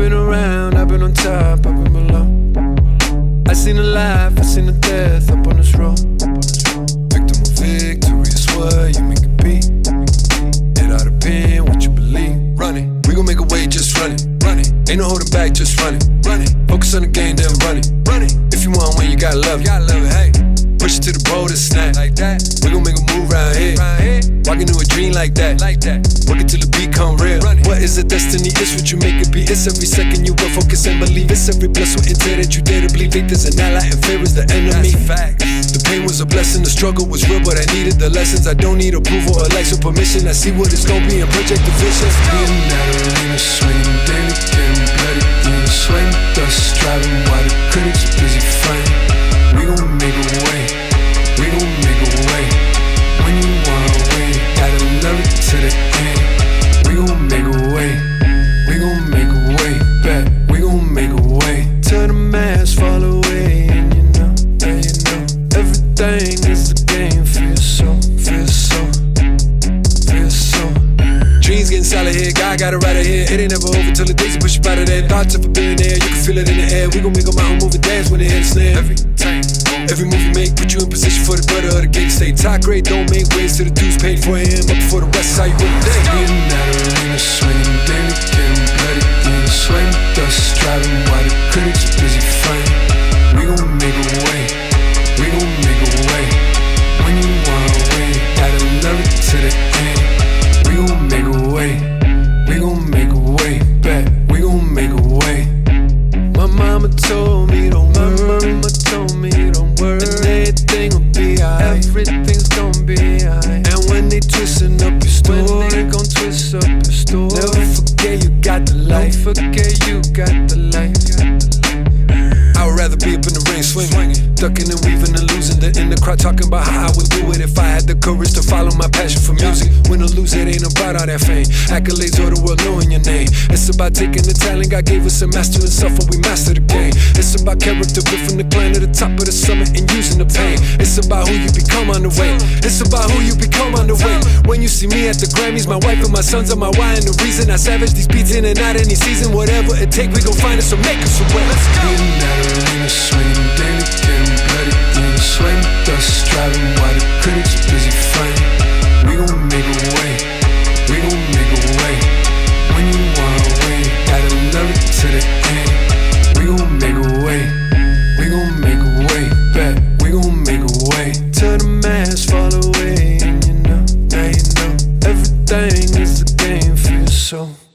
been around, I've been on top, I've been below. I seen the life, I seen the death up on this road. Victim of victory is what you make it be. It ought to pen what you believe. Run it, we gon' make a way, just run it. Run it, ain't no holding back, just run it. Run it, focus on the game, then run it. Run it, if you want win, you gotta love it. Gotta love it, hey. Push it to the boat and snap. Like that. We gon' make a move round here. Walking to a dream like that. Like that. Work it till the beat come is a destiny? It's what you make it be. It's every second you will focus and believe. It's every blessing intent that you dare to believe. Faith is an ally and fear is the enemy. fact. The pain was a blessing, the struggle was real, but I needed the lessons. I don't need approval or likes or permission. I see what it's gonna be and project the vision. Being that arena, Solid here, God got it right here. It ain't never over till the days you push you out of there. Thoughts of a billionaire, you can feel it in the air. We gon' make a mountain move and dance when it hit the snare. Every time, every move you make, put you in position for the brother of the game. Stay top grade, don't make waves to the dues paid for him. Up for the rest, how you win the day. Being that arena, swinging daily, getting bloody, getting sweating, dust driving while the critics busy the life. Don't forget you got the life. I would rather be up in the ring swinging, ducking and weaving and losing than in the crowd talking about how I would do it if I had the courage to follow my passion for music. Win or lose, it ain't about all that fame, accolades or the world knowing your name. It's about taking the talent God gave us and mastering suffer. We master the game. It's about character, built from the clan to the top of the summit and using the pain. It's about who you become on the way. It's about who you become on the way. When you see me at the Grammys, my wife and my sons are my why and the reason I savage these beats in and out any season. Whatever it take, we gon' find it, so make us a way. Let's go. Angelina swing, daily getting bloody, getting swing, dust driving while the critics busy fighting. We gon' make a way, we gon' make a way. When you wanna win, gotta love it to the end. We gon' make a way, we gon' make a way, bet we gon' make a way. Till the mass fall away, and you know, now you know everything is a game for your soul.